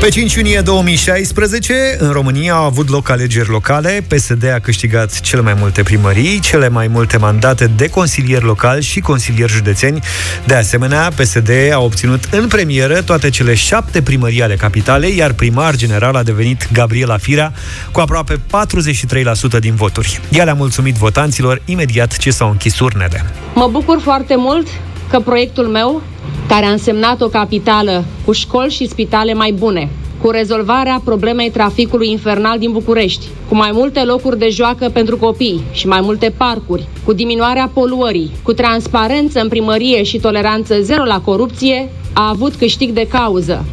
Pe 5 iunie 2016, în România au avut loc alegeri locale. PSD a câștigat cele mai multe primării, cele mai multe mandate de consilieri locali și consilieri județeni. De asemenea, PSD a obținut în premieră toate cele șapte primării ale capitalei, iar primar general a devenit Gabriela Firea, cu aproape 43% din voturi. Ea le-a mulțumit votanților imediat ce s-au închis urnele. Mă bucur foarte mult că proiectul meu care a însemnat o capitală cu școli și spitale mai bune, cu rezolvarea problemei traficului infernal din București, cu mai multe locuri de joacă pentru copii și mai multe parcuri, cu diminuarea poluării, cu transparență în primărie și toleranță zero la corupție, a avut câștig de cauză.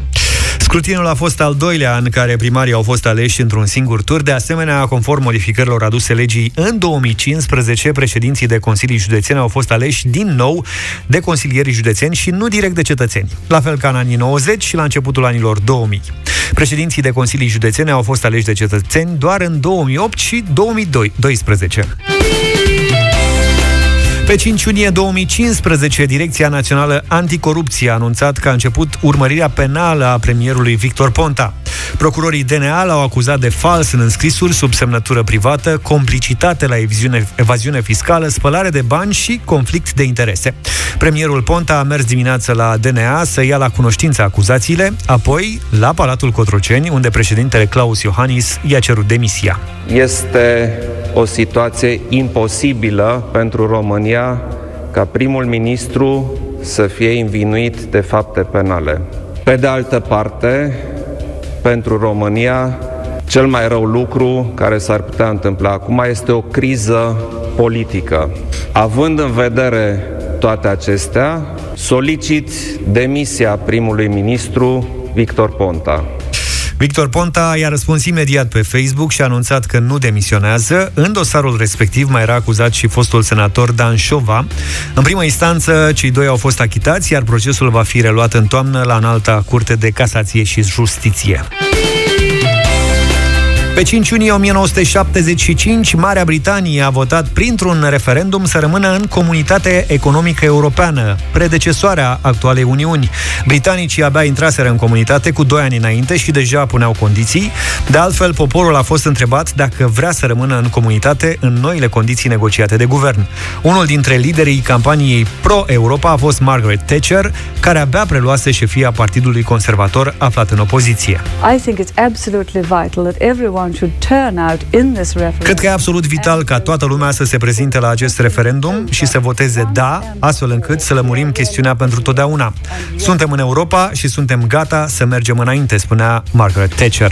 Scrutinul a fost al doilea în care primarii au fost aleși într-un singur tur. De asemenea, conform modificărilor aduse legii în 2015, președinții de consilii județene au fost aleși din nou de consilierii județeni și nu direct de cetățeni. La fel ca în anii 90 și la începutul anilor 2000. Președinții de consilii județene au fost aleși de cetățeni doar în 2008 și 2012. Pe 5 iunie 2015, Direcția Națională Anticorupție a anunțat că a început urmărirea penală a premierului Victor Ponta. Procurorii DNA l-au acuzat de fals în înscrisuri sub semnătură privată, complicitate la evaziune, evaziune fiscală, spălare de bani și conflict de interese. Premierul Ponta a mers dimineața la DNA să ia la cunoștință acuzațiile, apoi la Palatul Cotroceni, unde președintele Claus Iohannis i-a cerut demisia. Este o situație imposibilă pentru România ca primul ministru să fie invinuit de fapte penale. Pe de altă parte, pentru România, cel mai rău lucru care s-ar putea întâmpla acum este o criză politică. Având în vedere toate acestea, solicit demisia primului ministru Victor Ponta. Victor Ponta i-a răspuns imediat pe Facebook și a anunțat că nu demisionează. În dosarul respectiv mai era acuzat și fostul senator Dan Șova. În primă instanță, cei doi au fost achitați, iar procesul va fi reluat în toamnă la înalta curte de casație și justiție. Pe 5 iunie 1975, Marea Britanie a votat printr-un referendum să rămână în Comunitatea Economică Europeană, predecesoarea actualei Uniuni. Britanicii abia intraseră în comunitate cu doi ani înainte și deja puneau condiții. De altfel, poporul a fost întrebat dacă vrea să rămână în comunitate în noile condiții negociate de guvern. Unul dintre liderii campaniei pro-Europa a fost Margaret Thatcher, care abia preluase șefia Partidului Conservator aflat în opoziție. I think it's absolutely vital that everyone Cred că e absolut vital ca toată lumea să se prezinte la acest referendum și să voteze da, astfel încât să lămurim chestiunea pentru totdeauna. Suntem în Europa și suntem gata să mergem înainte, spunea Margaret Thatcher.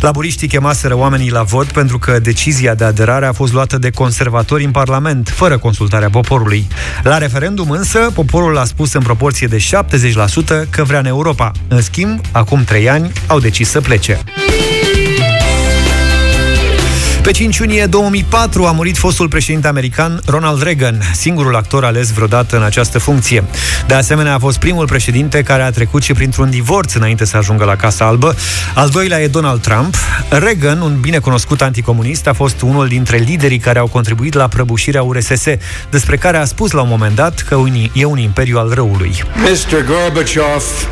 Laburiștii chemaseră oamenii la vot pentru că decizia de aderare a fost luată de conservatori în Parlament, fără consultarea poporului. La referendum însă, poporul a spus în proporție de 70% că vrea în Europa. În schimb, acum trei ani, au decis să plece. Pe 5 iunie 2004 a murit fostul președinte american Ronald Reagan, singurul actor ales vreodată în această funcție. De asemenea, a fost primul președinte care a trecut și printr-un divorț înainte să ajungă la Casa Albă. Al doilea e Donald Trump. Reagan, un binecunoscut anticomunist, a fost unul dintre liderii care au contribuit la prăbușirea URSS, despre care a spus la un moment dat că e un imperiu al răului. Mr. Gorbachev,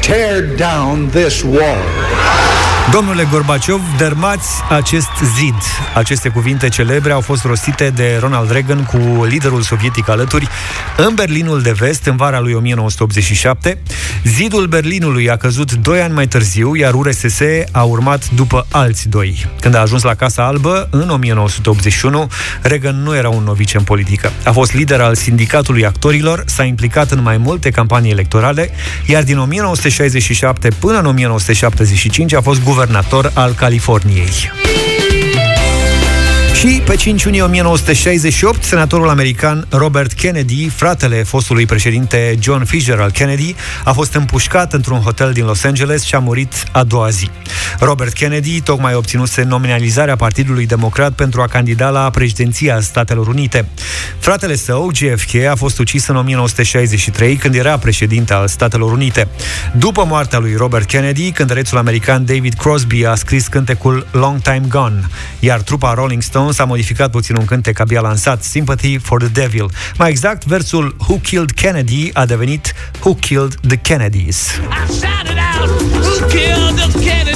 tear down this wall. Domnule Gorbaciov, dărmați acest zid. Aceste cuvinte celebre au fost rostite de Ronald Reagan cu liderul sovietic alături în Berlinul de Vest în vara lui 1987. Zidul Berlinului a căzut doi ani mai târziu, iar URSS a urmat după alți doi. Când a ajuns la Casa Albă, în 1981, Reagan nu era un novice în politică. A fost lider al sindicatului actorilor, s-a implicat în mai multe campanii electorale, iar din 1967 până în 1975 a fost guvernor guvernator al Californiei. Și pe 5 iunie 1968, senatorul american Robert Kennedy, fratele fostului președinte John Fisher Kennedy, a fost împușcat într-un hotel din Los Angeles și a murit a doua zi. Robert Kennedy tocmai obținuse nominalizarea Partidului Democrat pentru a candida la președinția Statelor Unite. Fratele său, JFK, a fost ucis în 1963 când era președinte al Statelor Unite. După moartea lui Robert Kennedy, cântărețul american David Crosby a scris cântecul Long Time Gone, iar trupa Rolling Stone Stones a modificat puțin un cântec abia lansat, Sympathy for the Devil. Mai exact, versul Who Killed Kennedy a devenit Who Killed the Kennedys. I out, Who killed the Kennedys?